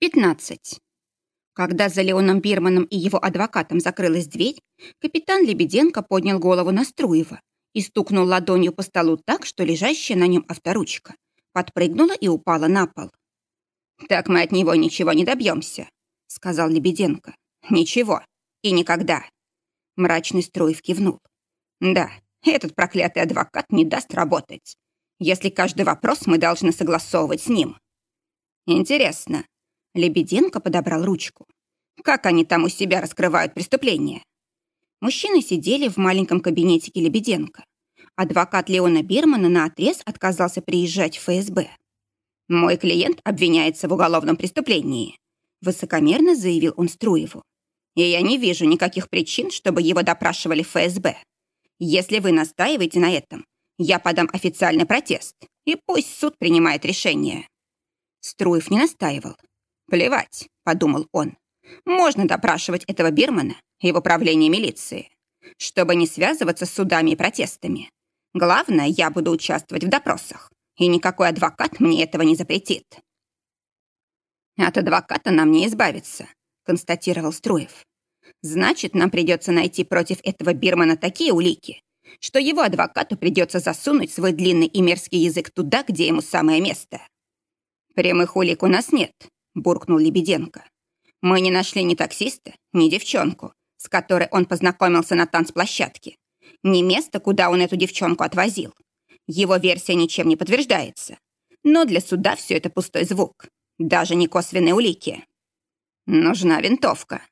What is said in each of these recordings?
15. Когда за Леоном Бирманом и его адвокатом закрылась дверь, капитан Лебеденко поднял голову на Струева и стукнул ладонью по столу так, что лежащая на нем авторучка подпрыгнула и упала на пол. «Так мы от него ничего не добьемся», — сказал Лебеденко. «Ничего. И никогда». Мрачный Струев кивнул. «Да, этот проклятый адвокат не даст работать, если каждый вопрос мы должны согласовывать с ним». «Интересно, Лебеденко подобрал ручку. Как они там у себя раскрывают преступления? Мужчины сидели в маленьком кабинетике Лебеденко. Адвокат Леона Бирмана наотрез отказался приезжать в ФСБ. «Мой клиент обвиняется в уголовном преступлении», высокомерно заявил он Струеву. «И я не вижу никаких причин, чтобы его допрашивали в ФСБ. Если вы настаиваете на этом, я подам официальный протест, и пусть суд принимает решение». Струев не настаивал. «Плевать», — подумал он. «Можно допрашивать этого Бирмана и в управлении милиции, чтобы не связываться с судами и протестами. Главное, я буду участвовать в допросах, и никакой адвокат мне этого не запретит». «От адвоката нам не избавиться», — констатировал Струев. «Значит, нам придется найти против этого Бирмана такие улики, что его адвокату придется засунуть свой длинный и мерзкий язык туда, где ему самое место. Прямых улик у нас нет, буркнул Лебеденко. Мы не нашли ни таксиста, ни девчонку, с которой он познакомился на танцплощадке, ни место, куда он эту девчонку отвозил. Его версия ничем не подтверждается. Но для суда все это пустой звук, даже не косвенные улики. Нужна винтовка.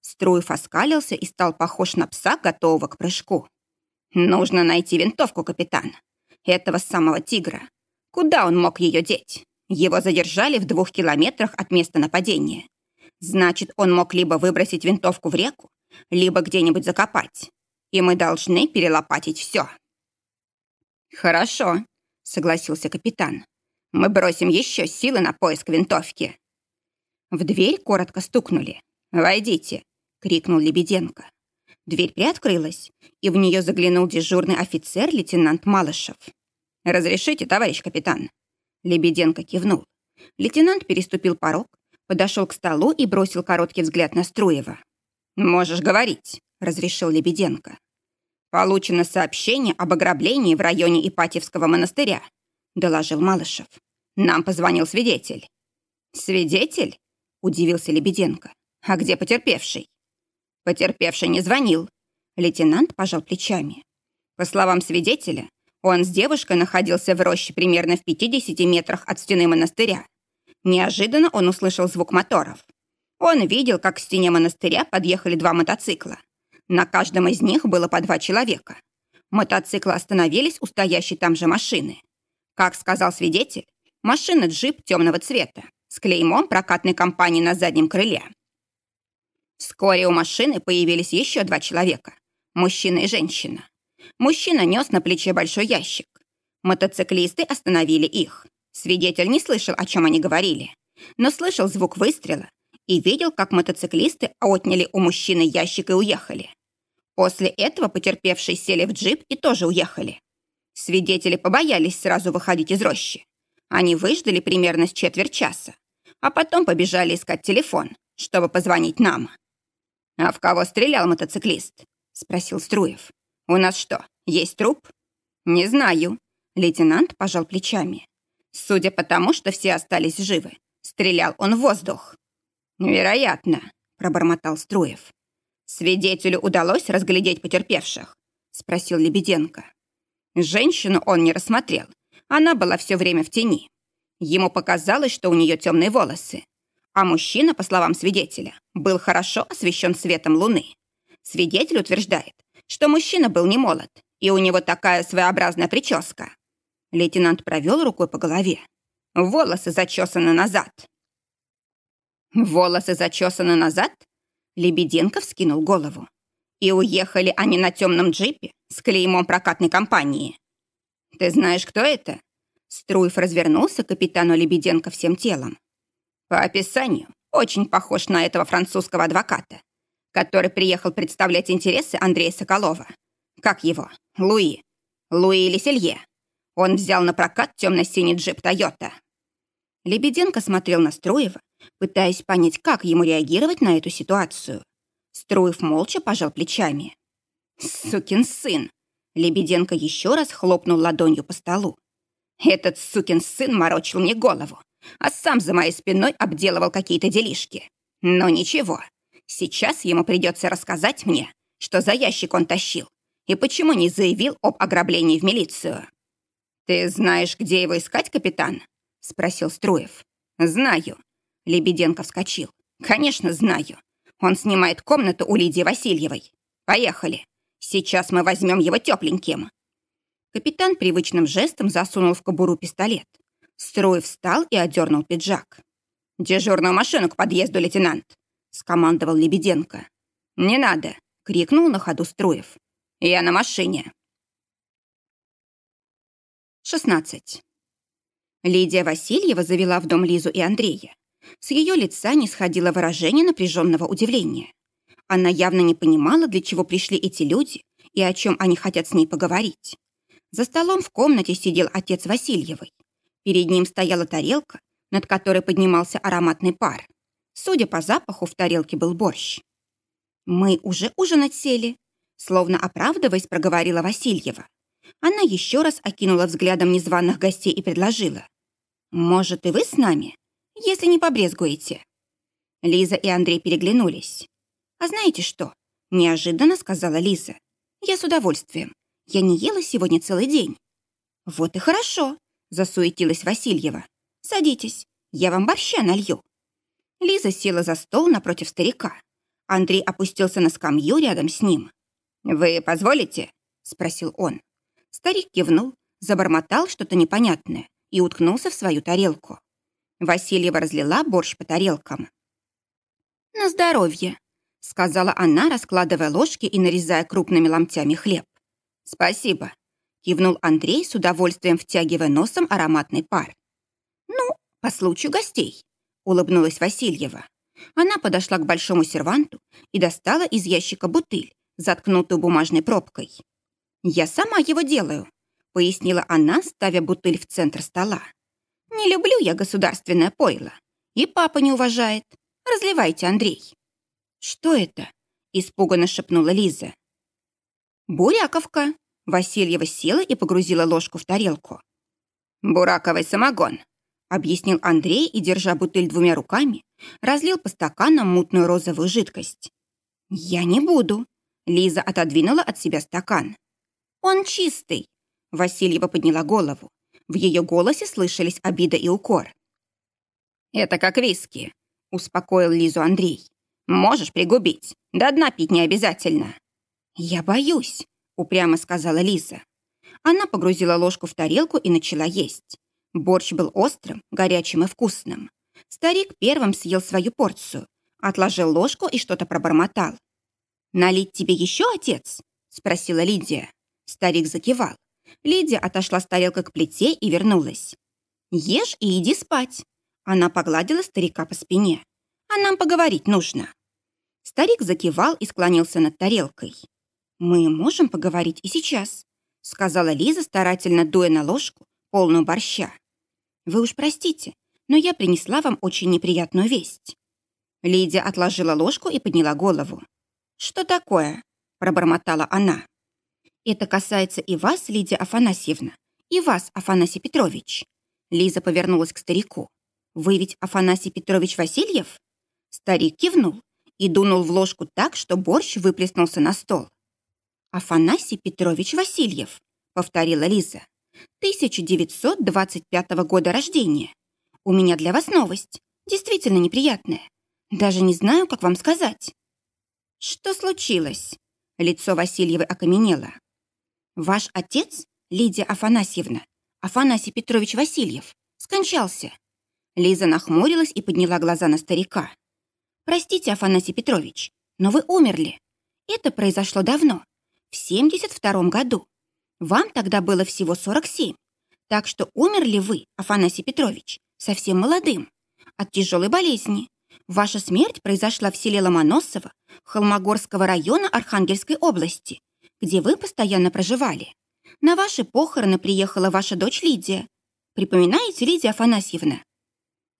Струев оскалился и стал похож на пса, готового к прыжку. Нужно найти винтовку, капитан. Этого самого тигра. Куда он мог ее деть? Его задержали в двух километрах от места нападения. Значит, он мог либо выбросить винтовку в реку, либо где-нибудь закопать. И мы должны перелопатить все. «Хорошо», — согласился капитан. «Мы бросим еще силы на поиск винтовки». В дверь коротко стукнули. «Войдите», — крикнул Лебеденко. Дверь приоткрылась, и в нее заглянул дежурный офицер лейтенант Малышев. «Разрешите, товарищ капитан?» Лебеденко кивнул. Лейтенант переступил порог, подошел к столу и бросил короткий взгляд на Струева. «Можешь говорить», — разрешил Лебеденко. «Получено сообщение об ограблении в районе Ипатьевского монастыря», — доложил Малышев. «Нам позвонил свидетель». «Свидетель?» — удивился Лебеденко. «А где потерпевший?» «Потерпевший не звонил». Лейтенант пожал плечами. По словам свидетеля, он с девушкой находился в роще примерно в 50 метрах от стены монастыря. Неожиданно он услышал звук моторов. Он видел, как к стене монастыря подъехали два мотоцикла. На каждом из них было по два человека. Мотоциклы остановились у стоящей там же машины. Как сказал свидетель, машина джип темного цвета с клеймом прокатной компании на заднем крыле. Вскоре у машины появились еще два человека – мужчина и женщина. Мужчина нес на плече большой ящик. Мотоциклисты остановили их. Свидетель не слышал, о чем они говорили, но слышал звук выстрела и видел, как мотоциклисты отняли у мужчины ящик и уехали. После этого потерпевшие сели в джип и тоже уехали. Свидетели побоялись сразу выходить из рощи. Они выждали примерно с четверть часа, а потом побежали искать телефон, чтобы позвонить нам. «А в кого стрелял мотоциклист?» — спросил Струев. «У нас что, есть труп?» «Не знаю». Лейтенант пожал плечами. Судя по тому, что все остались живы, стрелял он в воздух. «Вероятно», — пробормотал Струев. «Свидетелю удалось разглядеть потерпевших?» — спросил Лебеденко. Женщину он не рассмотрел. Она была все время в тени. Ему показалось, что у нее темные волосы. А мужчина, по словам свидетеля, был хорошо освещен светом луны. Свидетель утверждает, что мужчина был не молод, и у него такая своеобразная прическа. Лейтенант провел рукой по голове. Волосы зачесаны назад. Волосы зачесаны назад? Лебеденко вскинул голову. И уехали они на темном джипе с клеймом прокатной компании. Ты знаешь, кто это? Струев развернулся к капитану Лебеденко всем телом. По описанию, очень похож на этого французского адвоката который приехал представлять интересы Андрея Соколова. Как его? Луи. Луи Леселье. Он взял на прокат темно-синий джип «Тойота». Лебеденко смотрел на Строева пытаясь понять, как ему реагировать на эту ситуацию. Струев молча пожал плечами. «Сукин сын!» Лебеденко еще раз хлопнул ладонью по столу. «Этот сукин сын морочил мне голову, а сам за моей спиной обделывал какие-то делишки. Но ничего, сейчас ему придется рассказать мне, что за ящик он тащил, и почему не заявил об ограблении в милицию. «Ты знаешь, где его искать, капитан?» — спросил Струев. «Знаю». Лебеденко вскочил. «Конечно, знаю. Он снимает комнату у Лидии Васильевой. Поехали. Сейчас мы возьмем его тепленьким». Капитан привычным жестом засунул в кобуру пистолет. Струев встал и одернул пиджак. «Дежурную машину к подъезду, лейтенант!» — скомандовал Лебеденко. «Не надо!» — крикнул на ходу Струев. «Я на машине!» 16. Лидия Васильева завела в дом Лизу и Андрея. С ее лица не сходило выражение напряженного удивления. Она явно не понимала, для чего пришли эти люди и о чем они хотят с ней поговорить. За столом в комнате сидел отец Васильевой. Перед ним стояла тарелка, над которой поднимался ароматный пар. Судя по запаху, в тарелке был борщ. «Мы уже ужинать сели», словно оправдываясь, проговорила Васильева. Она еще раз окинула взглядом незваных гостей и предложила. «Может, и вы с нами, если не побрезгуете?» Лиза и Андрей переглянулись. «А знаете что?» – неожиданно сказала Лиза. «Я с удовольствием. Я не ела сегодня целый день». «Вот и хорошо», – засуетилась Васильева. «Садитесь, я вам борща налью». Лиза села за стол напротив старика. Андрей опустился на скамью рядом с ним. «Вы позволите?» – спросил он. Старик кивнул, забормотал что-то непонятное и уткнулся в свою тарелку. Васильева разлила борщ по тарелкам. «На здоровье», — сказала она, раскладывая ложки и нарезая крупными ломтями хлеб. «Спасибо», — кивнул Андрей с удовольствием втягивая носом ароматный пар. «Ну, по случаю гостей», — улыбнулась Васильева. Она подошла к большому серванту и достала из ящика бутыль, заткнутую бумажной пробкой. «Я сама его делаю», — пояснила она, ставя бутыль в центр стола. «Не люблю я государственное пойло. И папа не уважает. Разливайте, Андрей». «Что это?» — испуганно шепнула Лиза. «Буряковка». Васильева села и погрузила ложку в тарелку. «Бураковый самогон», — объяснил Андрей и, держа бутыль двумя руками, разлил по стаканам мутную розовую жидкость. «Я не буду». Лиза отодвинула от себя стакан. «Он чистый», — Васильева подняла голову. В ее голосе слышались обида и укор. «Это как виски», — успокоил Лизу Андрей. «Можешь пригубить, до дна пить не обязательно». «Я боюсь», — упрямо сказала Лиза. Она погрузила ложку в тарелку и начала есть. Борщ был острым, горячим и вкусным. Старик первым съел свою порцию, отложил ложку и что-то пробормотал. «Налить тебе еще, отец?» — спросила Лидия. Старик закивал. Лидия отошла с тарелкой к плите и вернулась. «Ешь и иди спать». Она погладила старика по спине. «А нам поговорить нужно». Старик закивал и склонился над тарелкой. «Мы можем поговорить и сейчас», сказала Лиза, старательно дуя на ложку, полную борща. «Вы уж простите, но я принесла вам очень неприятную весть». Лидия отложила ложку и подняла голову. «Что такое?» – пробормотала она. «Это касается и вас, Лидия Афанасьевна, и вас, Афанасий Петрович». Лиза повернулась к старику. «Вы ведь Афанасий Петрович Васильев?» Старик кивнул и дунул в ложку так, что борщ выплеснулся на стол. «Афанасий Петрович Васильев», — повторила Лиза. «1925 года рождения. У меня для вас новость, действительно неприятная. Даже не знаю, как вам сказать». «Что случилось?» Лицо Васильевой окаменело. Ваш отец, Лидия Афанасьевна, Афанасий Петрович Васильев, скончался. Лиза нахмурилась и подняла глаза на старика. Простите, Афанасий Петрович, но вы умерли. Это произошло давно, в 72 году. Вам тогда было всего 47. Так что умерли вы, Афанасий Петрович, совсем молодым, от тяжелой болезни. Ваша смерть произошла в селе Ломоносово Холмогорского района Архангельской области где вы постоянно проживали. На ваши похороны приехала ваша дочь Лидия. Припоминаете, Лидия Афанасьевна?»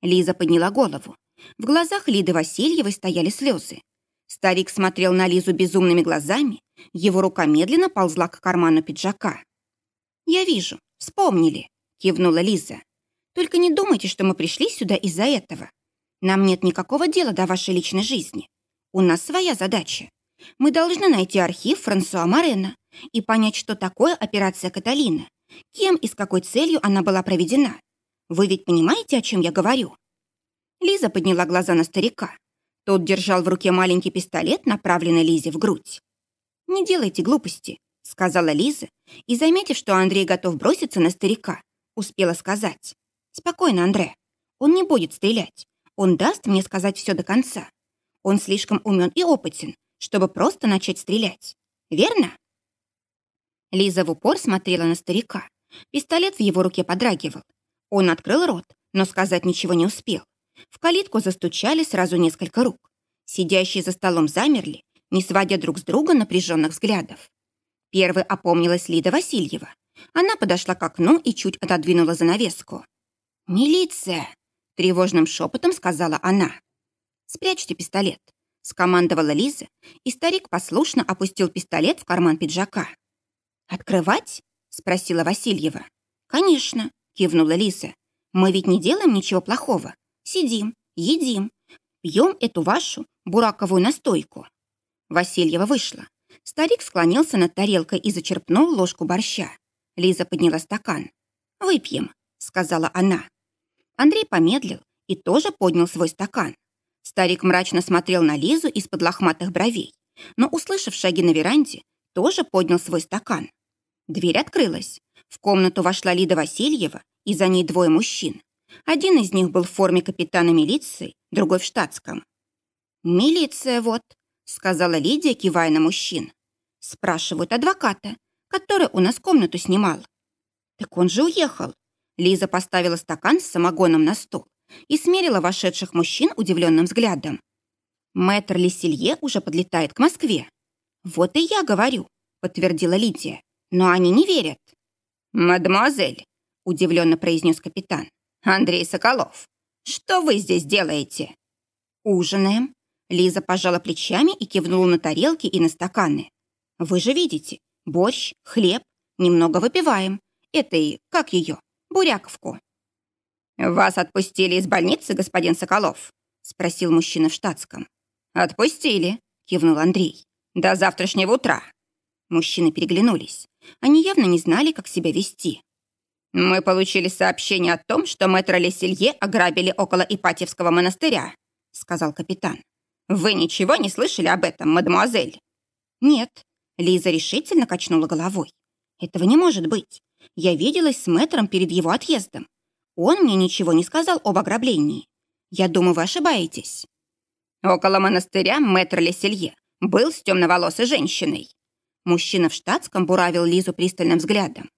Лиза подняла голову. В глазах Лиды Васильевой стояли слезы. Старик смотрел на Лизу безумными глазами, его рука медленно ползла к карману пиджака. «Я вижу, вспомнили», — кивнула Лиза. «Только не думайте, что мы пришли сюда из-за этого. Нам нет никакого дела до вашей личной жизни. У нас своя задача. Мы должны найти архив Франсуа Морена и понять, что такое операция Каталина, кем и с какой целью она была проведена. Вы ведь понимаете, о чем я говорю?» Лиза подняла глаза на старика. Тот держал в руке маленький пистолет, направленный Лизе в грудь. «Не делайте глупости», — сказала Лиза, и, заметив, что Андрей готов броситься на старика, успела сказать. «Спокойно, Андре. Он не будет стрелять. Он даст мне сказать все до конца. Он слишком умен и опытен, чтобы просто начать стрелять. Верно?» Лиза в упор смотрела на старика. Пистолет в его руке подрагивал. Он открыл рот, но сказать ничего не успел. В калитку застучали сразу несколько рук. Сидящие за столом замерли, не сводя друг с друга напряженных взглядов. Первой опомнилась Лида Васильева. Она подошла к окну и чуть отодвинула занавеску. «Милиция!» — тревожным шепотом сказала она. «Спрячьте пистолет», — скомандовала Лиза, и старик послушно опустил пистолет в карман пиджака. «Открывать?» — спросила Васильева. «Конечно», — кивнула Лиза. «Мы ведь не делаем ничего плохого. Сидим, едим, пьем эту вашу бураковую настойку». Васильева вышла. Старик склонился над тарелкой и зачерпнул ложку борща. Лиза подняла стакан. «Выпьем», — сказала она. Андрей помедлил и тоже поднял свой стакан. Старик мрачно смотрел на Лизу из-под лохматых бровей, но, услышав шаги на веранде, тоже поднял свой стакан. Дверь открылась. В комнату вошла Лида Васильева, и за ней двое мужчин. Один из них был в форме капитана милиции, другой в штатском. «Милиция вот», — сказала Лидия, кивая на мужчин. «Спрашивают адвоката, который у нас комнату снимал». «Так он же уехал». Лиза поставила стакан с самогоном на стол и смерила вошедших мужчин удивленным взглядом. Мэтр Леселье уже подлетает к Москве. «Вот и я говорю», — подтвердила Лидия. «Но они не верят». «Мадемуазель», — удивленно произнес капитан, «Андрей Соколов, что вы здесь делаете?» «Ужинаем». Лиза пожала плечами и кивнула на тарелки и на стаканы. «Вы же видите, борщ, хлеб, немного выпиваем. Это и, как ее, буряковку». «Вас отпустили из больницы, господин Соколов?» спросил мужчина в штатском. «Отпустили», кивнул Андрей. «До завтрашнего утра». Мужчины переглянулись. Они явно не знали, как себя вести. «Мы получили сообщение о том, что мэтра Леселье ограбили около Ипатьевского монастыря», сказал капитан. «Вы ничего не слышали об этом, мадемуазель?» «Нет», Лиза решительно качнула головой. «Этого не может быть. Я виделась с мэтром перед его отъездом. Он мне ничего не сказал об ограблении. Я думаю, вы ошибаетесь». Около монастыря мэтр Леселье был с темноволосой женщиной. Мужчина в штатском буравил Лизу пристальным взглядом.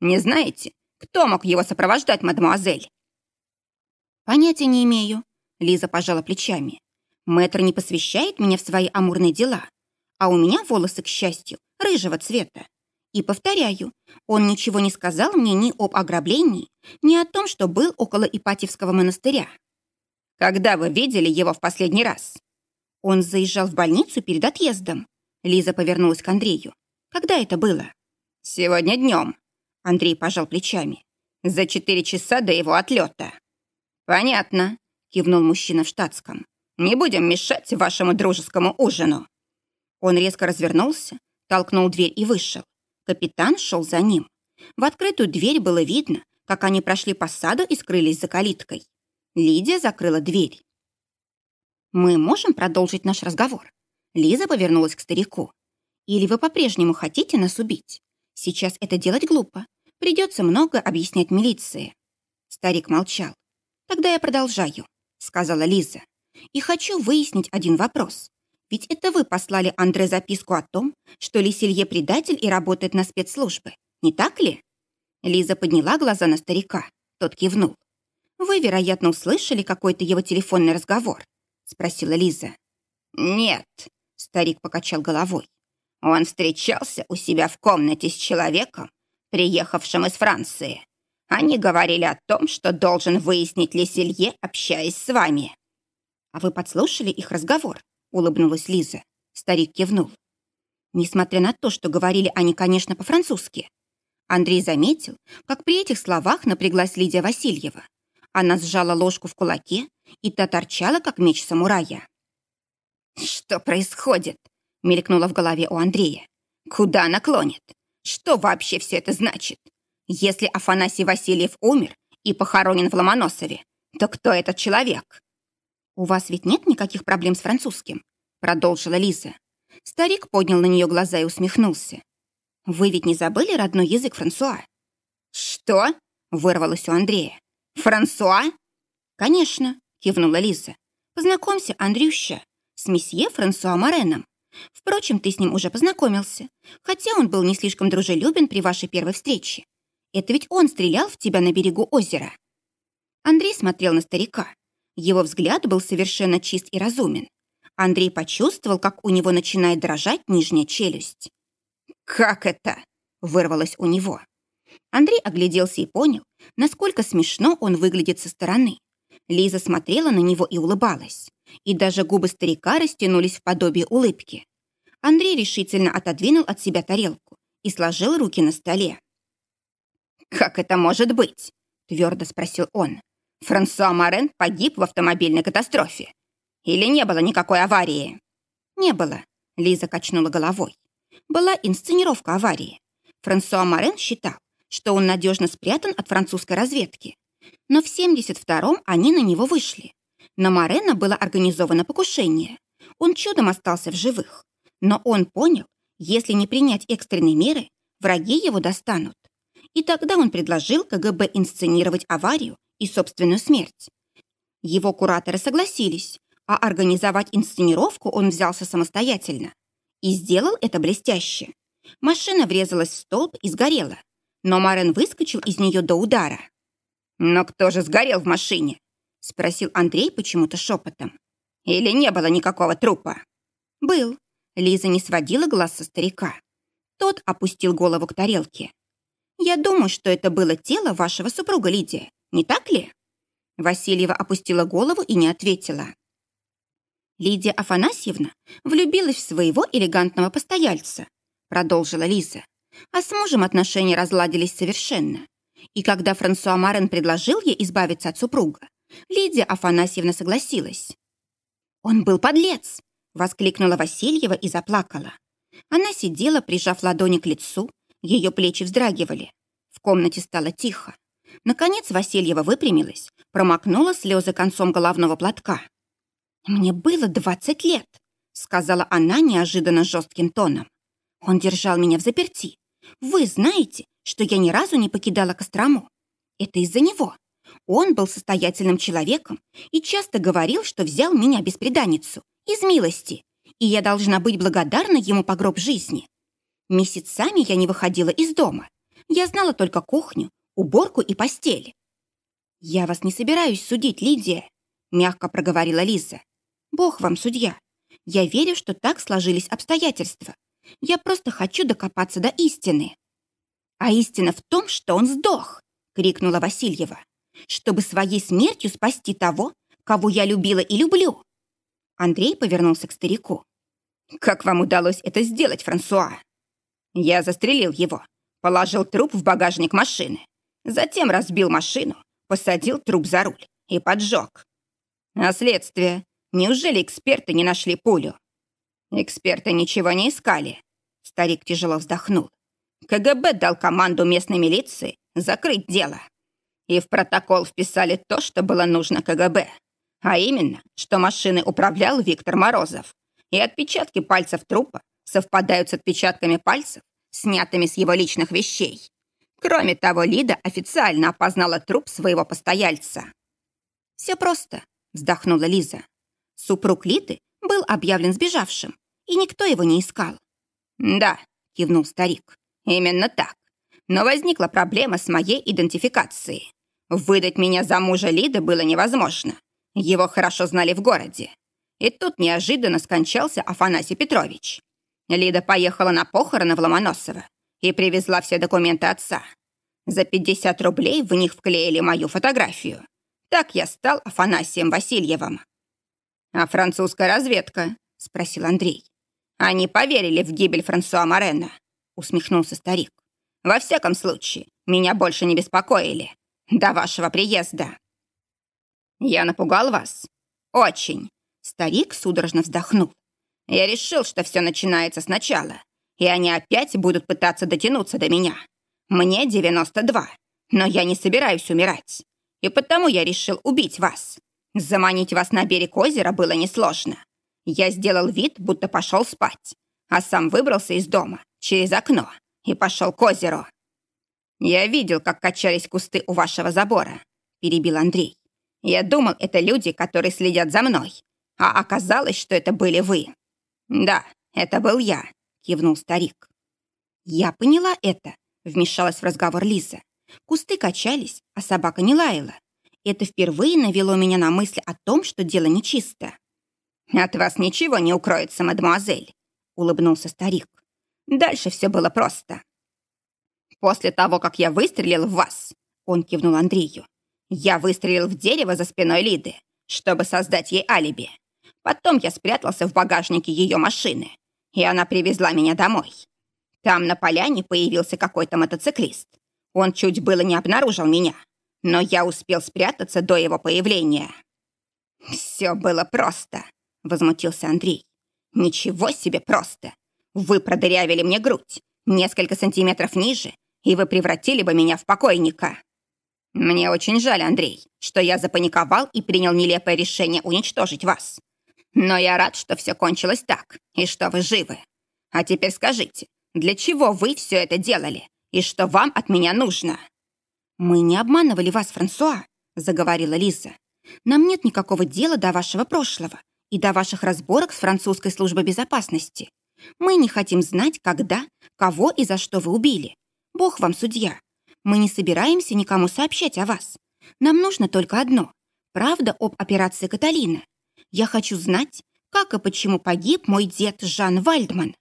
«Не знаете, кто мог его сопровождать, мадемуазель?» «Понятия не имею», — Лиза пожала плечами. «Мэтр не посвящает меня в свои амурные дела, а у меня волосы, к счастью, рыжего цвета. И повторяю, он ничего не сказал мне ни об ограблении, ни о том, что был около Ипатьевского монастыря». «Когда вы видели его в последний раз?» Он заезжал в больницу перед отъездом. Лиза повернулась к Андрею. «Когда это было?» «Сегодня днем», Андрей пожал плечами. «За четыре часа до его отлета». «Понятно», — кивнул мужчина в штатском. «Не будем мешать вашему дружескому ужину». Он резко развернулся, толкнул дверь и вышел. Капитан шел за ним. В открытую дверь было видно, как они прошли по саду и скрылись за калиткой. Лидия закрыла дверь. «Мы можем продолжить наш разговор?» Лиза повернулась к старику. «Или вы по-прежнему хотите нас убить? Сейчас это делать глупо. Придется много объяснять милиции». Старик молчал. «Тогда я продолжаю», — сказала Лиза. «И хочу выяснить один вопрос. Ведь это вы послали Андре записку о том, что Лисилье предатель и работает на спецслужбы, не так ли?» Лиза подняла глаза на старика. Тот кивнул. «Вы, вероятно, услышали какой-то его телефонный разговор?» — спросила Лиза. «Нет», — старик покачал головой. «Он встречался у себя в комнате с человеком, приехавшим из Франции. Они говорили о том, что должен выяснить Леселье, общаясь с вами». А вы подслушали их разговор? Улыбнулась Лиза. Старик кивнул. Несмотря на то, что говорили они, конечно, по-французски. Андрей заметил, как при этих словах напряглась Лидия Васильева. Она сжала ложку в кулаке, и та торчала, как меч самурая. «Что происходит?» — мелькнуло в голове у Андрея. «Куда она клонит? Что вообще все это значит? Если Афанасий Васильев умер и похоронен в Ломоносове, то кто этот человек?» «У вас ведь нет никаких проблем с французским?» — продолжила Лиза. Старик поднял на нее глаза и усмехнулся. «Вы ведь не забыли родной язык Франсуа?» «Что?» — вырвалось у Андрея. «Франсуа?» «Конечно», — кивнула Лиза. «Познакомься, Андрюща, с месье Франсуа Мореном. Впрочем, ты с ним уже познакомился, хотя он был не слишком дружелюбен при вашей первой встрече. Это ведь он стрелял в тебя на берегу озера». Андрей смотрел на старика. Его взгляд был совершенно чист и разумен. Андрей почувствовал, как у него начинает дрожать нижняя челюсть. «Как это?» — вырвалось у него. Андрей огляделся и понял, насколько смешно он выглядит со стороны. Лиза смотрела на него и улыбалась. И даже губы старика растянулись в подобие улыбки. Андрей решительно отодвинул от себя тарелку и сложил руки на столе. «Как это может быть?» — твердо спросил он. «Франсуа Морен погиб в автомобильной катастрофе. Или не было никакой аварии?» «Не было», — Лиза качнула головой. «Была инсценировка аварии. Франсуа Морен считал, что он надежно спрятан от французской разведки. Но в 72-м они на него вышли. На Морена было организовано покушение. Он чудом остался в живых. Но он понял, если не принять экстренные меры, враги его достанут. И тогда он предложил КГБ инсценировать аварию и собственную смерть. Его кураторы согласились, а организовать инсценировку он взялся самостоятельно. И сделал это блестяще. Машина врезалась в столб и сгорела. Но Марен выскочил из нее до удара. «Но кто же сгорел в машине?» — спросил Андрей почему-то шепотом. «Или не было никакого трупа?» «Был». Лиза не сводила глаз со старика. Тот опустил голову к тарелке. «Я думаю, что это было тело вашего супруга Лидия, не так ли?» Васильева опустила голову и не ответила. Лидия Афанасьевна влюбилась в своего элегантного постояльца, продолжила Лиза. А с мужем отношения разладились совершенно. И когда Франсуа Марен предложил ей избавиться от супруга, Лидия Афанасьевна согласилась. «Он был подлец!» — воскликнула Васильева и заплакала. Она сидела, прижав ладони к лицу, ее плечи вздрагивали. В комнате стало тихо. Наконец Васильева выпрямилась, промокнула слезы концом головного платка. «Мне было двадцать лет», — сказала она неожиданно жестким тоном. «Он держал меня в заперти. Вы знаете, что я ни разу не покидала Кострому. Это из-за него. Он был состоятельным человеком и часто говорил, что взял меня беспреданницу, из милости, и я должна быть благодарна ему по гроб жизни. Месяцами я не выходила из дома. Я знала только кухню, уборку и постель. «Я вас не собираюсь судить, Лидия», — мягко проговорила Лиза. Бог вам судья. Я верю, что так сложились обстоятельства. Я просто хочу докопаться до истины. А истина в том, что он сдох, крикнула Васильева, чтобы своей смертью спасти того, кого я любила и люблю. Андрей повернулся к старику. «Как вам удалось это сделать, Франсуа?» «Я застрелил его, положил труп в багажник машины, затем разбил машину, посадил труп за руль и поджег. А следствие? Неужели эксперты не нашли пулю? Эксперты ничего не искали. Старик тяжело вздохнул. КГБ дал команду местной милиции закрыть дело. И в протокол вписали то, что было нужно КГБ. А именно, что машиной управлял Виктор Морозов. И отпечатки пальцев трупа совпадают с отпечатками пальцев, снятыми с его личных вещей. Кроме того, Лида официально опознала труп своего постояльца. «Все просто», — вздохнула Лиза. Супруг Литы был объявлен сбежавшим, и никто его не искал. «Да», — кивнул старик, — «именно так. Но возникла проблема с моей идентификацией. Выдать меня за мужа Лиды было невозможно. Его хорошо знали в городе. И тут неожиданно скончался Афанасий Петрович. Лида поехала на похороны в Ломоносово и привезла все документы отца. За 50 рублей в них вклеили мою фотографию. Так я стал Афанасием Васильевым. «А французская разведка?» — спросил Андрей. «Они поверили в гибель Франсуа Морена», — усмехнулся старик. «Во всяком случае, меня больше не беспокоили. До вашего приезда». «Я напугал вас?» «Очень». Старик судорожно вздохнул. «Я решил, что все начинается сначала, и они опять будут пытаться дотянуться до меня. Мне 92, но я не собираюсь умирать. И потому я решил убить вас. Заманить вас на берег озера было несложно. Я сделал вид, будто пошел спать, а сам выбрался из дома через окно и пошел к озеру. «Я видел, как качались кусты у вашего забора», — перебил Андрей. «Я думал, это люди, которые следят за мной, а оказалось, что это были вы». «Да, это был я», — кивнул старик. «Я поняла это», — вмешалась в разговор Лиза. Кусты качались, а собака не лаяла. Это впервые навело меня на мысль о том, что дело нечисто. «От вас ничего не укроется, мадемуазель», — улыбнулся старик. «Дальше все было просто. После того, как я выстрелил в вас, он кивнул Андрею, я выстрелил в дерево за спиной Лиды, чтобы создать ей алиби. Потом я спрятался в багажнике ее машины, и она привезла меня домой. Там на поляне появился какой-то мотоциклист. Он чуть было не обнаружил меня, но я успел спрятаться до его появления. «Все было просто», — возмутился Андрей. «Ничего себе просто! Вы продырявили мне грудь, несколько сантиметров ниже, и вы превратили бы меня в покойника. Мне очень жаль, Андрей, что я запаниковал и принял нелепое решение уничтожить вас. Но я рад, что все кончилось так, и что вы живы. А теперь скажите, для чего вы все это делали, и что вам от меня нужно?» «Мы не обманывали вас, Франсуа», — заговорила Лиза. «Нам нет никакого дела до вашего прошлого и до ваших разборок с французской службой безопасности. Мы не хотим знать, когда, кого и за что вы убили. Бог вам судья. Мы не собираемся никому сообщать о вас. Нам нужно только одно — правда об операции Каталина. Я хочу знать, как и почему погиб мой дед Жан Вальдман».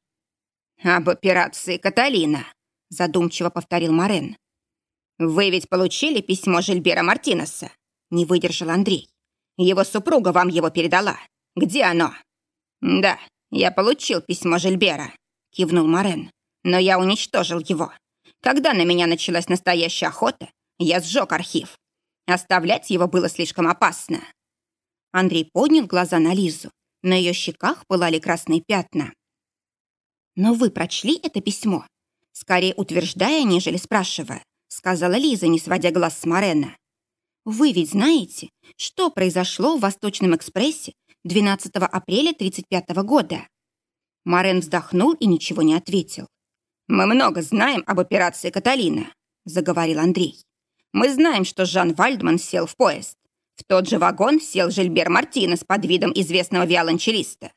«Об операции Каталина», — задумчиво повторил Морен. «Вы ведь получили письмо Жильбера Мартинеса?» — не выдержал Андрей. «Его супруга вам его передала. Где оно?» «Да, я получил письмо Жильбера», — кивнул Морен. «Но я уничтожил его. Когда на меня началась настоящая охота, я сжег архив. Оставлять его было слишком опасно. Андрей поднял глаза на Лизу. На ее щеках пылали красные пятна. «Но вы прочли это письмо?» Скорее утверждая, нежели спрашивая, сказала Лиза, не сводя глаз с Морена. «Вы ведь знаете, что произошло в Восточном экспрессе 12 апреля 1935 года?» Морен вздохнул и ничего не ответил. «Мы много знаем об операции «Каталина», — заговорил Андрей. «Мы знаем, что Жан Вальдман сел в поезд. В тот же вагон сел Жильбер Мартинес под видом известного виолончелиста.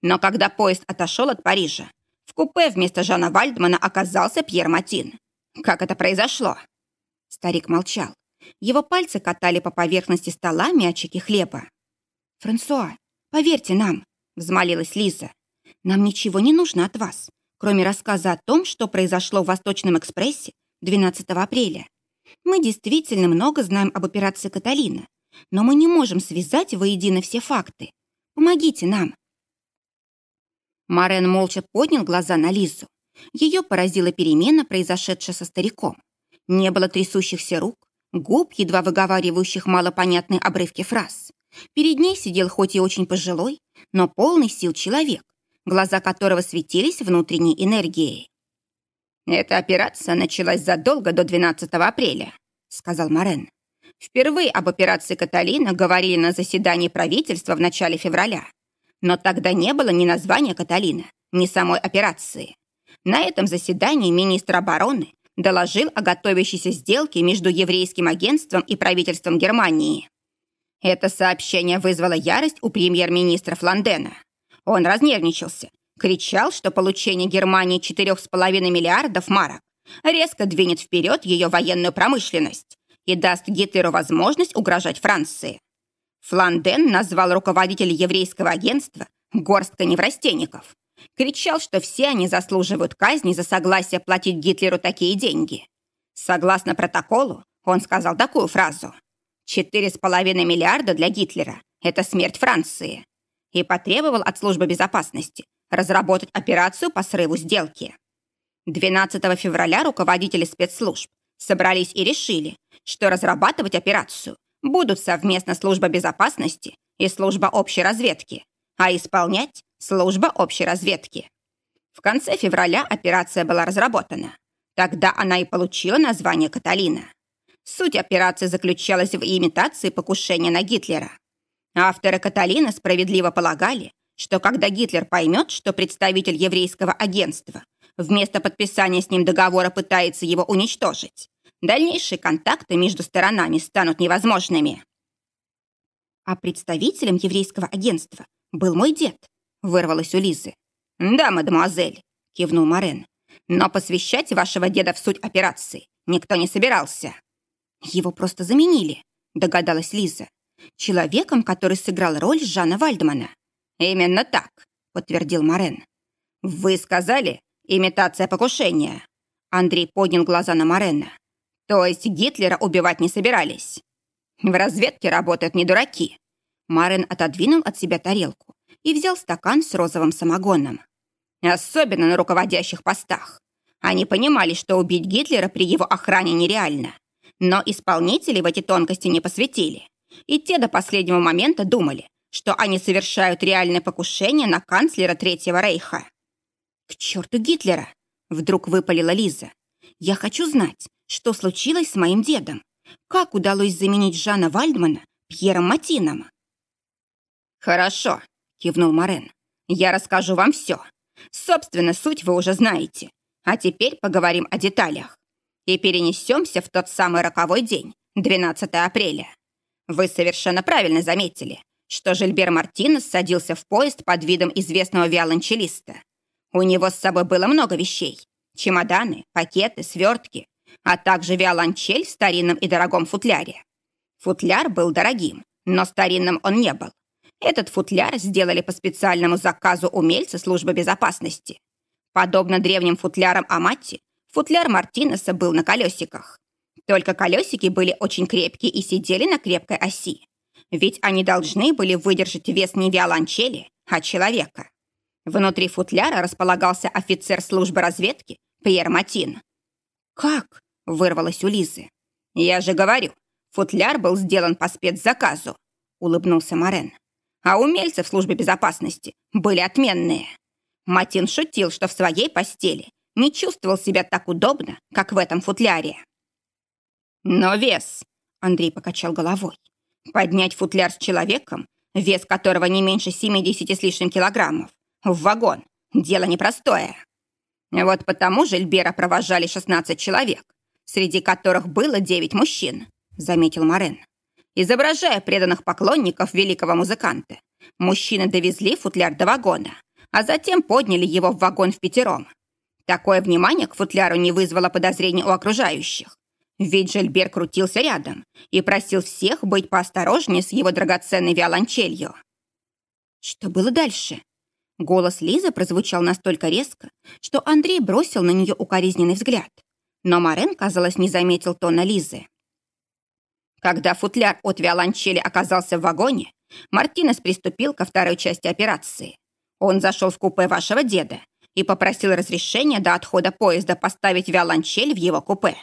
Но когда поезд отошел от Парижа, в купе вместо Жана Вальдмана оказался Пьер Матин. Как это произошло?» Старик молчал. Его пальцы катали по поверхности стола мячики хлеба. «Франсуа, поверьте нам», — взмолилась Лиза. «Нам ничего не нужно от вас кроме рассказа о том, что произошло в Восточном экспрессе 12 апреля. Мы действительно много знаем об операции «Каталина», но мы не можем связать воедино все факты. Помогите нам. Марен молча поднял глаза на Лизу. Ее поразила перемена, произошедшая со стариком. Не было трясущихся рук, губ, едва выговаривающих малопонятные обрывки фраз. Перед ней сидел хоть и очень пожилой, но полный сил человек, глаза которого светились внутренней энергией. «Эта операция началась задолго до 12 апреля», — сказал Морен. «Впервые об операции Каталина говорили на заседании правительства в начале февраля. Но тогда не было ни названия Каталина, ни самой операции. На этом заседании министр обороны доложил о готовящейся сделке между еврейским агентством и правительством Германии. Это сообщение вызвало ярость у премьер-министра Фландена. Он разнервничался, кричал, что получение Германии 4,5 миллиардов марок резко двинет вперед ее военную промышленность и даст Гитлеру возможность угрожать Франции. Фланден назвал руководителя еврейского агентства горстка неврастенников. Кричал, что все они заслуживают казни за согласие платить Гитлеру такие деньги. Согласно протоколу, он сказал такую фразу. «Четыре с половиной миллиарда для Гитлера – это смерть Франции. и потребовал от службы безопасности разработать операцию по срыву сделки. 12 февраля руководители спецслужб собрались и решили, что разрабатывать операцию будут совместно служба безопасности и служба общей разведки, а исполнять служба общей разведки. В конце февраля операция была разработана. Тогда она и получила название «Каталина». Суть операции заключалась в имитации покушения на Гитлера. Авторы Каталины справедливо полагали, что когда Гитлер поймет, что представитель еврейского агентства вместо подписания с ним договора пытается его уничтожить, дальнейшие контакты между сторонами станут невозможными. А представителем еврейского агентства был мой дед, вырвалось у Лизы. «Да, мадемуазель», — кивнул Морен. «Но посвящать вашего деда в суть операции никто не собирался». «Его просто заменили», — догадалась Лиза. «Человеком, который сыграл роль Жана Вальдмана». «Именно так», — подтвердил Морен. «Вы сказали, имитация покушения». Андрей поднял глаза на Морена. «То есть Гитлера убивать не собирались?» «В разведке работают не дураки». Марен отодвинул от себя тарелку и взял стакан с розовым самогоном. Особенно на руководящих постах. Они понимали, что убить Гитлера при его охране нереально. Но исполнители в эти тонкости не посвятили. И те до последнего момента думали, что они совершают реальное покушение на канцлера Третьего Рейха. «К черту Гитлера!» — вдруг выпалила Лиза. «Я хочу знать, что случилось с моим дедом. Как удалось заменить Жана Вальдмана Пьером Матином?» «Хорошо», кивнул Морен. «Я расскажу вам все. Собственно, суть вы уже знаете. А теперь поговорим о деталях. И перенесемся в тот самый роковой день, 12 апреля. Вы совершенно правильно заметили, что Жильбер Мартинес садился в поезд под видом известного виолончелиста. У него с собой было много вещей. Чемоданы, пакеты, свертки, а также виолончель в старинном и дорогом футляре. Футляр был дорогим, но старинным он не был. Этот футляр сделали по специальному заказу умельца службы безопасности. Подобно древним футлярам Амати, футляр Мартинеса был на колесиках. Только колесики были очень крепкие и сидели на крепкой оси. Ведь они должны были выдержать вес не виолончели, а человека. Внутри футляра располагался офицер службы разведки Пьер Матин. «Как?» — вырвалось у Лизы. «Я же говорю, футляр был сделан по спецзаказу», — улыбнулся Морен а умельцы в службе безопасности были отменные. Матин шутил, что в своей постели не чувствовал себя так удобно, как в этом футляре. «Но вес», — Андрей покачал головой, «поднять футляр с человеком, вес которого не меньше 70 с лишним килограммов, в вагон, дело непростое. Вот потому Жильбера провожали 16 человек, среди которых было 9 мужчин», — заметил Морен. Изображая преданных поклонников великого музыканта, мужчины довезли футляр до вагона, а затем подняли его в вагон в пятером. Такое внимание к футляру не вызвало подозрений у окружающих. Ведь Жильбер крутился рядом и просил всех быть поосторожнее с его драгоценной виолончелью. Что было дальше? Голос Лизы прозвучал настолько резко, что Андрей бросил на нее укоризненный взгляд. Но Морен, казалось, не заметил тона Лизы. Когда футляр от виолончели оказался в вагоне, Мартинес приступил ко второй части операции. Он зашел в купе вашего деда и попросил разрешения до отхода поезда поставить виолончель в его купе.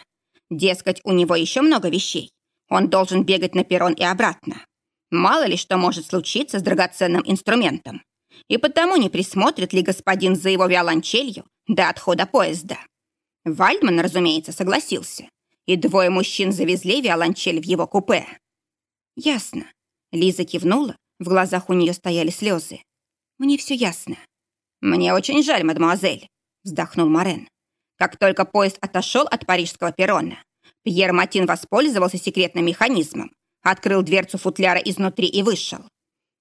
Дескать, у него еще много вещей. Он должен бегать на перрон и обратно. Мало ли что может случиться с драгоценным инструментом. И потому не присмотрит ли господин за его виолончелью до отхода поезда. Вальдман, разумеется, согласился и двое мужчин завезли виолончель в его купе. Ясно. Лиза кивнула, в глазах у нее стояли слезы. Мне все ясно. Мне очень жаль, мадемуазель, вздохнул Морен. Как только поезд отошел от парижского перрона, Пьер Матин воспользовался секретным механизмом, открыл дверцу футляра изнутри и вышел.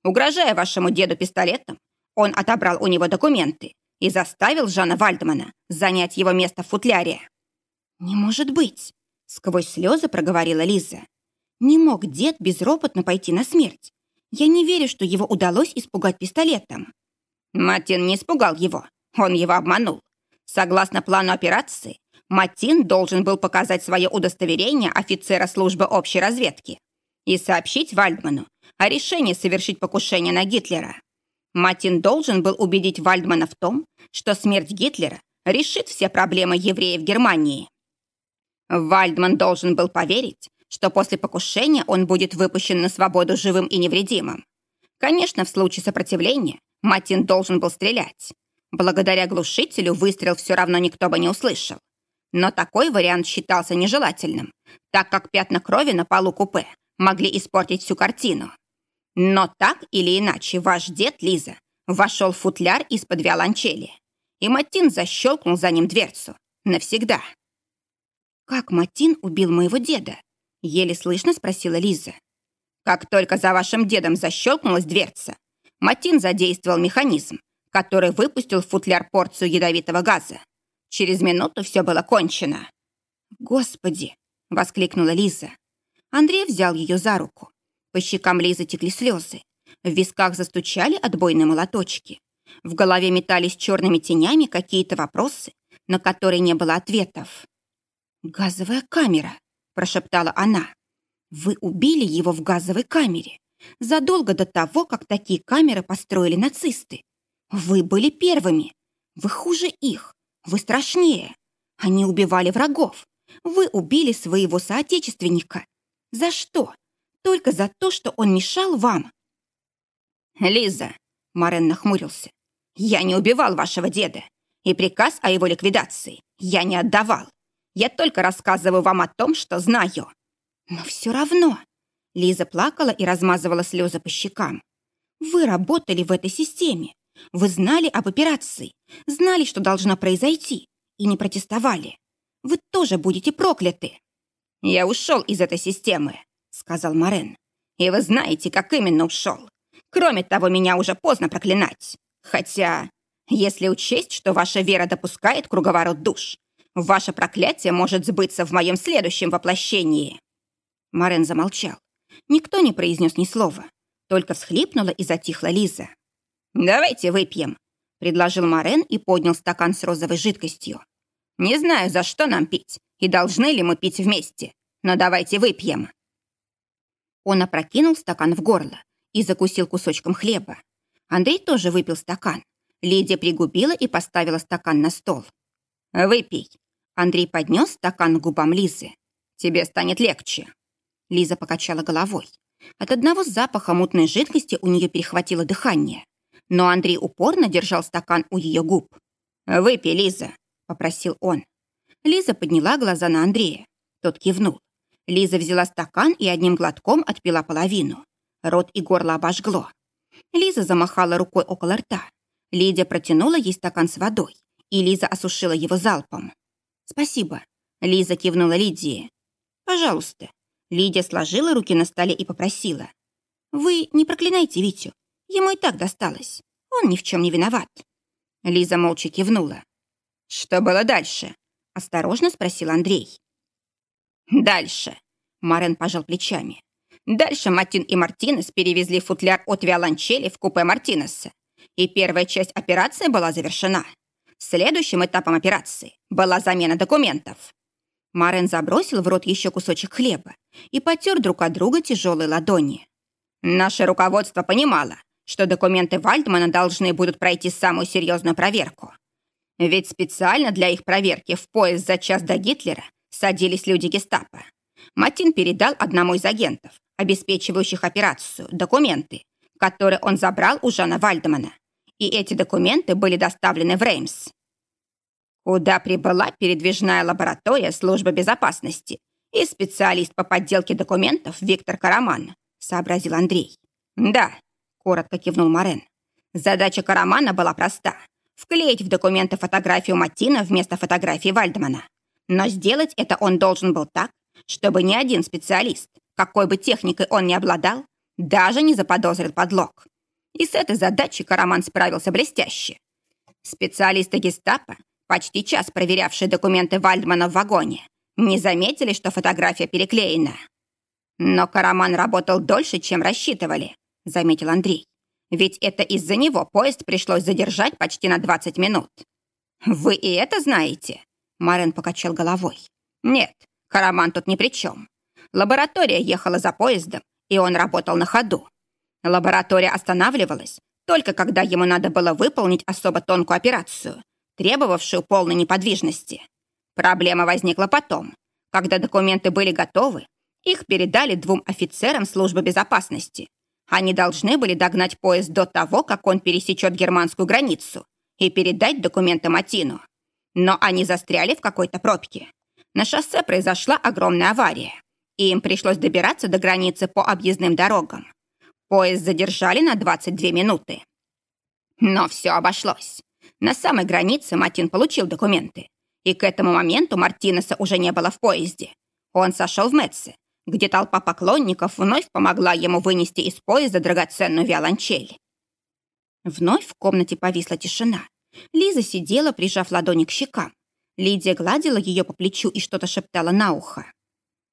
Угрожая вашему деду пистолетом, он отобрал у него документы и заставил Жана Вальдмана занять его место в футляре. «Не может быть!» Сквозь слезы проговорила Лиза. Не мог дед безропотно пойти на смерть. Я не верю, что его удалось испугать пистолетом. Матин не испугал его. Он его обманул. Согласно плану операции, Матин должен был показать свое удостоверение офицера службы общей разведки и сообщить Вальдману о решении совершить покушение на Гитлера. Матин должен был убедить Вальдмана в том, что смерть Гитлера решит все проблемы евреев Германии. Вальдман должен был поверить, что после покушения он будет выпущен на свободу живым и невредимым. Конечно, в случае сопротивления Матин должен был стрелять. Благодаря глушителю выстрел все равно никто бы не услышал. Но такой вариант считался нежелательным, так как пятна крови на полу купе могли испортить всю картину. Но так или иначе ваш дед, Лиза, вошел в футляр из-под виолончели, и Матин защелкнул за ним дверцу. Навсегда. «Как Матин убил моего деда?» — еле слышно спросила Лиза. «Как только за вашим дедом защелкнулась дверца, Матин задействовал механизм, который выпустил в футляр порцию ядовитого газа. Через минуту все было кончено. «Господи!» — воскликнула Лиза. Андрей взял ее за руку. По щекам Лизы текли слезы. В висках застучали отбойные молоточки. В голове метались черными тенями какие-то вопросы, на которые не было ответов. «Газовая камера», — прошептала она. «Вы убили его в газовой камере, задолго до того, как такие камеры построили нацисты. Вы были первыми. Вы хуже их. Вы страшнее. Они убивали врагов. Вы убили своего соотечественника. За что? Только за то, что он мешал вам. Лиза, Марен нахмурился. Я не убивал вашего деда. И приказ о его ликвидации я не отдавал. Я только рассказываю вам о том, что знаю. Но все равно. Лиза плакала и размазывала слезы по щекам. Вы работали в этой системе. Вы знали об операции, знали, что должно произойти, и не протестовали. Вы тоже будете прокляты. Я ушел из этой системы, сказал Морен. И вы знаете, как именно ушел. Кроме того, меня уже поздно проклинать. Хотя, если учесть, что ваша вера допускает круговорот душ, ваше проклятие может сбыться в моем следующем воплощении. Морен замолчал. Никто не произнес ни слова. Только всхлипнула и затихла Лиза. «Давайте выпьем», — предложил Морен и поднял стакан с розовой жидкостью. «Не знаю, за что нам пить и должны ли мы пить вместе, но давайте выпьем». Он опрокинул стакан в горло и закусил кусочком хлеба. Андрей тоже выпил стакан. Лидия пригубила и поставила стакан на стол. «Выпей». Андрей поднес стакан к губам Лизы. «Тебе станет легче». Лиза покачала головой. От одного запаха мутной жидкости у нее перехватило дыхание но Андрей упорно держал стакан у ее губ. «Выпей, Лиза», — попросил он. Лиза подняла глаза на Андрея. Тот кивнул. Лиза взяла стакан и одним глотком отпила половину. Рот и горло обожгло. Лиза замахала рукой около рта. Лидия протянула ей стакан с водой, и Лиза осушила его залпом. «Спасибо», — Лиза кивнула Лидии. «Пожалуйста». Лидия сложила руки на столе и попросила. «Вы не проклинайте Витю. Ему и так досталось. Он ни в чем не виноват. Лиза молча кивнула. «Что было дальше?» — осторожно спросил Андрей. «Дальше», — Марен пожал плечами. «Дальше Мартин и Мартинес перевезли футляр от виолончели в купе Мартинеса, и первая часть операции была завершена. Следующим этапом операции была замена документов». Марен забросил в рот еще кусочек хлеба и потер друг от друга тяжелые ладони. «Наше руководство понимало, что документы Вальдмана должны будут пройти самую серьезную проверку. Ведь специально для их проверки в поезд за час до Гитлера садились люди гестапо. Матин передал одному из агентов, обеспечивающих операцию, документы, которые он забрал у Жана Вальдмана. И эти документы были доставлены в Реймс. Куда прибыла передвижная лаборатория службы безопасности и специалист по подделке документов Виктор Караман, сообразил Андрей. Да, коротко кивнул Морен. Задача Карамана была проста — вклеить в документы фотографию Матина вместо фотографии Вальдмана. Но сделать это он должен был так, чтобы ни один специалист, какой бы техникой он ни обладал, даже не заподозрил подлог. И с этой задачей Караман справился блестяще. Специалисты гестапо, почти час проверявшие документы Вальдмана в вагоне, не заметили, что фотография переклеена. Но Караман работал дольше, чем рассчитывали заметил Андрей. Ведь это из-за него поезд пришлось задержать почти на 20 минут. Вы и это знаете? Марен покачал головой. Нет, Караман тут ни при чем. Лаборатория ехала за поездом, и он работал на ходу. Лаборатория останавливалась, только когда ему надо было выполнить особо тонкую операцию, требовавшую полной неподвижности. Проблема возникла потом, когда документы были готовы, их передали двум офицерам службы безопасности. Они должны были догнать поезд до того, как он пересечет германскую границу и передать документы Матину. Но они застряли в какой-то пробке. На шоссе произошла огромная авария, и им пришлось добираться до границы по объездным дорогам. Поезд задержали на 22 минуты. Но все обошлось. На самой границе Матин получил документы, и к этому моменту Мартинеса уже не было в поезде. Он сошел в Метце, где толпа поклонников вновь помогла ему вынести из поезда драгоценную виолончель. Вновь в комнате повисла тишина. Лиза сидела, прижав ладони к щекам. Лидия гладила ее по плечу и что-то шептала на ухо.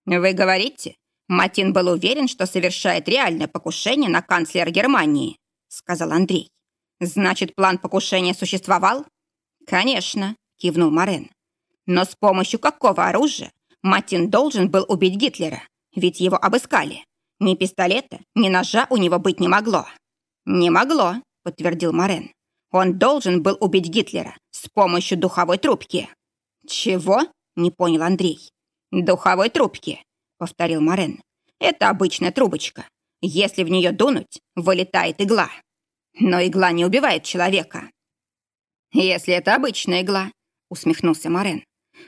«Вы говорите, Матин был уверен, что совершает реальное покушение на канцлера Германии», сказал Андрей. «Значит, план покушения существовал?» «Конечно», кивнул Морен. «Но с помощью какого оружия Матин должен был убить Гитлера? Ведь его обыскали. Ни пистолета, ни ножа у него быть не могло». «Не могло», подтвердил Морен. «Он должен был убить Гитлера с помощью духовой трубки». «Чего?» — не понял Андрей. «Духовой трубки», — повторил Морен. «Это обычная трубочка. Если в нее дунуть, вылетает игла. Но игла не убивает человека». «Если это обычная игла», — усмехнулся Морен.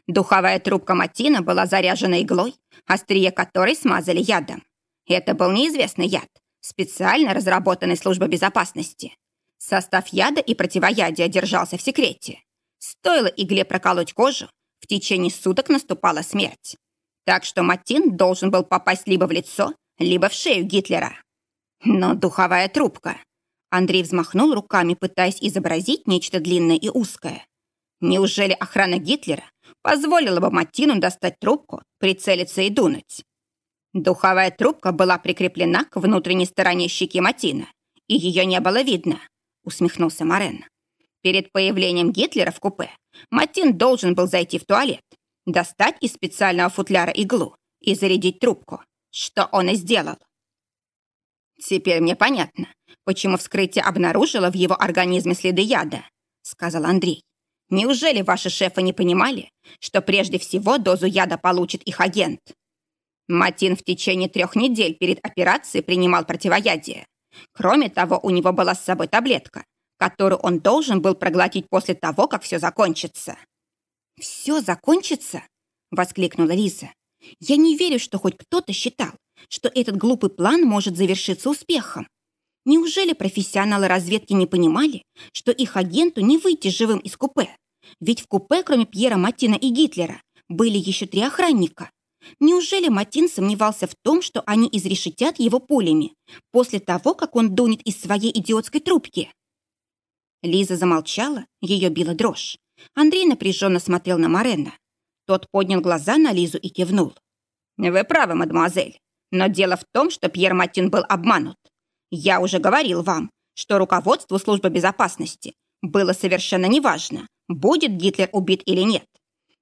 «Духовая трубка Матина была заряжена иглой, острие которой смазали ядом. Это был неизвестный яд, специально разработанный службой безопасности. Состав яда и противоядия держался в секрете. Стоило игле проколоть кожу, в течение суток наступала смерть. Так что Матин должен был попасть либо в лицо, либо в шею Гитлера. Но духовая трубка. Андрей взмахнул руками, пытаясь изобразить нечто длинное и узкое. Неужели охрана Гитлера позволила бы Матину достать трубку, прицелиться и дунуть? Духовая трубка была прикреплена к внутренней стороне щеки Матина, и ее не было видно, усмехнулся Морен. Перед появлением Гитлера в купе Матин должен был зайти в туалет, достать из специального футляра иглу и зарядить трубку, что он и сделал. «Теперь мне понятно, почему вскрытие обнаружило в его организме следы яда», сказал Андрей. «Неужели ваши шефы не понимали, что прежде всего дозу яда получит их агент?» Матин в течение трех недель перед операцией принимал противоядие. Кроме того, у него была с собой таблетка, которую он должен был проглотить после того, как все закончится. «Все закончится?» — воскликнула Лиза. «Я не верю, что хоть кто-то считал, что этот глупый план может завершиться успехом. Неужели профессионалы разведки не понимали, что их агенту не выйти живым из купе? Ведь в купе, кроме Пьера Матина и Гитлера, были еще три охранника. Неужели Матин сомневался в том, что они изрешетят его пулями после того, как он дунет из своей идиотской трубки? Лиза замолчала, ее била дрожь. Андрей напряженно смотрел на Морена. Тот поднял глаза на Лизу и кивнул. «Вы правы, мадемуазель. Но дело в том, что Пьер Матин был обманут. Я уже говорил вам, что руководству службы безопасности было совершенно неважно, будет Гитлер убит или нет.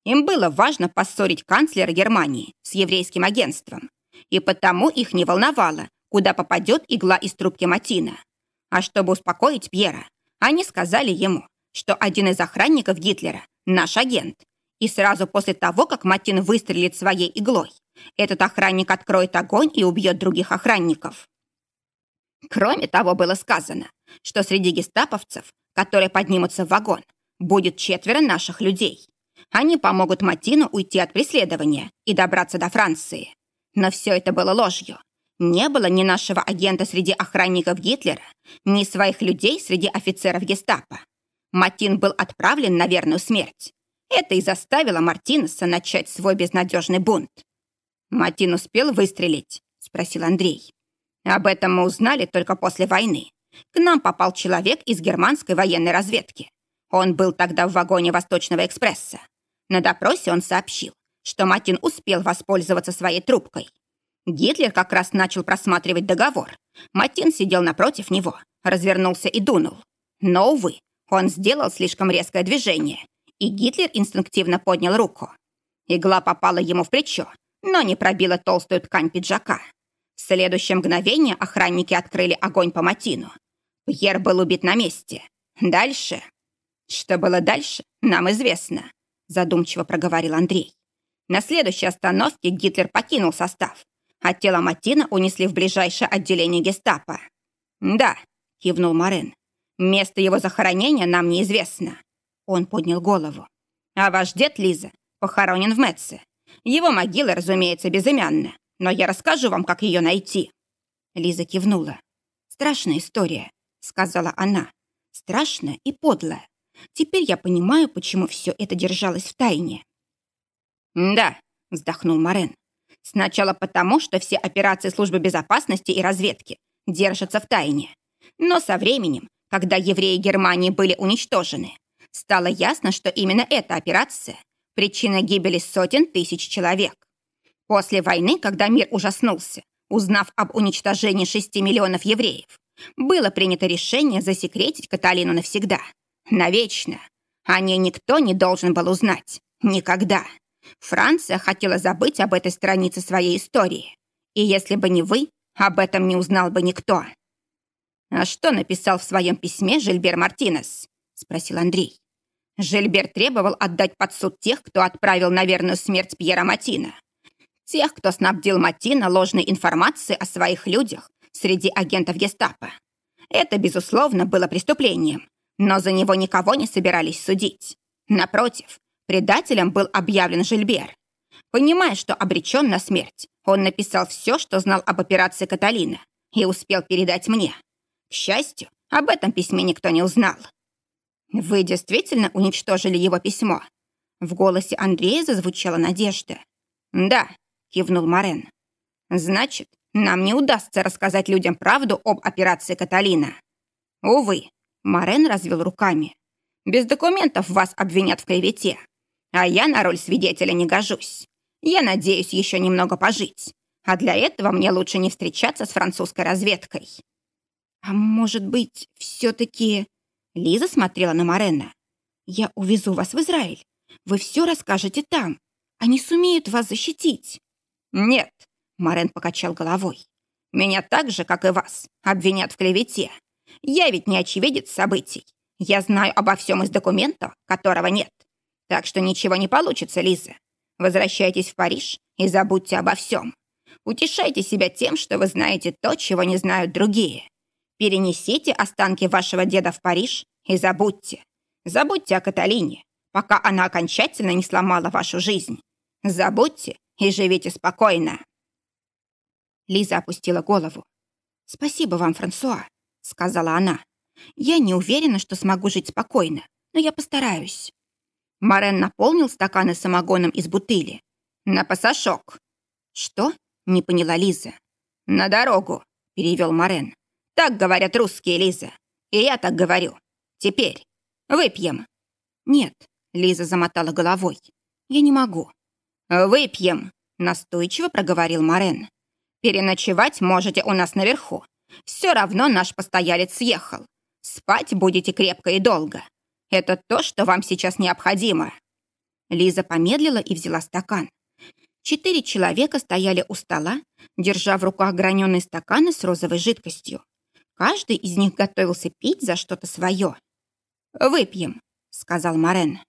Им было важно поссорить канцлера Германии с еврейским агентством, и потому их не волновало, куда попадет игла из трубки Матина. А чтобы успокоить Пьера, они сказали ему, что один из охранников Гитлера – наш агент, и сразу после того, как Матин выстрелит своей иглой, этот охранник откроет огонь и убьет других охранников. Кроме того, было сказано, что среди гестаповцев, которые поднимутся в вагон, будет четверо наших людей. Они помогут Матину уйти от преследования и добраться до Франции. Но все это было ложью. Не было ни нашего агента среди охранников Гитлера, ни своих людей среди офицеров гестапо. Матин был отправлен на верную смерть. Это и заставило Мартинеса начать свой безнадежный бунт. «Матин успел выстрелить?» – спросил Андрей. «Об этом мы узнали только после войны. К нам попал человек из германской военной разведки. Он был тогда в вагоне Восточного экспресса. На допросе он сообщил, что Матин успел воспользоваться своей трубкой. Гитлер как раз начал просматривать договор. Матин сидел напротив него, развернулся и дунул. Но, увы, он сделал слишком резкое движение, и Гитлер инстинктивно поднял руку. Игла попала ему в плечо, но не пробила толстую ткань пиджака. В следующее мгновение охранники открыли огонь по Матину. Пьер был убит на месте. Дальше? Что было дальше, нам известно, задумчиво проговорил Андрей. На следующей остановке Гитлер покинул состав, а тело Матина унесли в ближайшее отделение гестапо. «Да», — кивнул Морен, — «место его захоронения нам неизвестно». Он поднял голову. «А ваш дед, Лиза, похоронен в Метце. Его могила, разумеется, безымянна, но я расскажу вам, как ее найти». Лиза кивнула. «Страшная история», — сказала она. «Страшная и подлая. Теперь я понимаю, почему все это держалось в тайне». «Да», — вздохнул Морен. «Сначала потому, что все операции службы безопасности и разведки держатся в тайне. Но со временем, когда евреи Германии были уничтожены, стало ясно, что именно эта операция – причина гибели сотен тысяч человек. После войны, когда мир ужаснулся, узнав об уничтожении 6 миллионов евреев, было принято решение засекретить Каталину навсегда, навечно. О ней никто не должен был узнать. Никогда. Франция хотела забыть об этой странице своей истории. И если бы не вы, об этом не узнал бы никто. «А что написал в своем письме Жильбер Мартинес?» — спросил Андрей. Жильбер требовал отдать под суд тех, кто отправил на верную смерть Пьера Матина. Тех, кто снабдил Матина ложной информацией о своих людях среди агентов гестапо. Это, безусловно, было преступлением, но за него никого не собирались судить. Напротив, предателем был объявлен Жильбер. Понимая, что обречен на смерть, он написал все, что знал об операции Каталина, и успел передать мне. К счастью, об этом письме никто не узнал. «Вы действительно уничтожили его письмо?» В голосе Андрея зазвучала надежда. «Да», — кивнул Морен. «Значит, нам не удастся рассказать людям правду об операции Каталина». «Увы», — Морен развел руками. «Без документов вас обвинят в клевете, а я на роль свидетеля не гожусь. Я надеюсь еще немного пожить. А для этого мне лучше не встречаться с французской разведкой. А может быть, все-таки... Лиза смотрела на Морена. Я увезу вас в Израиль. Вы все расскажете там. Они сумеют вас защитить. Нет, Морен покачал головой. Меня так же, как и вас, обвинят в клевете. Я ведь не очевидец событий. Я знаю обо всем из документов, которого нет. Так что ничего не получится, Лиза. Возвращайтесь в Париж и забудьте обо всем. Утешайте себя тем, что вы знаете то, чего не знают другие. Перенесите останки вашего деда в Париж и забудьте. Забудьте о Каталине, пока она окончательно не сломала вашу жизнь. Забудьте и живите спокойно. Лиза опустила голову. «Спасибо вам, Франсуа», — сказала она. «Я не уверена, что смогу жить спокойно, но я постараюсь». Морен наполнил стаканы самогоном из бутыли. «На пасашок». «Что?» — не поняла Лиза. «На дорогу», — перевел Морен. «Так говорят русские, Лиза. И я так говорю. Теперь выпьем». «Нет», — Лиза замотала головой. «Я не могу». «Выпьем», — настойчиво проговорил Морен. «Переночевать можете у нас наверху. Все равно наш постоялец съехал. Спать будете крепко и долго. Это то, что вам сейчас необходимо». Лиза помедлила и взяла стакан. Четыре человека стояли у стола, держа в руках граненые стаканы с розовой жидкостью. Каждый из них готовился пить за что-то свое. «Выпьем», — сказал Морен.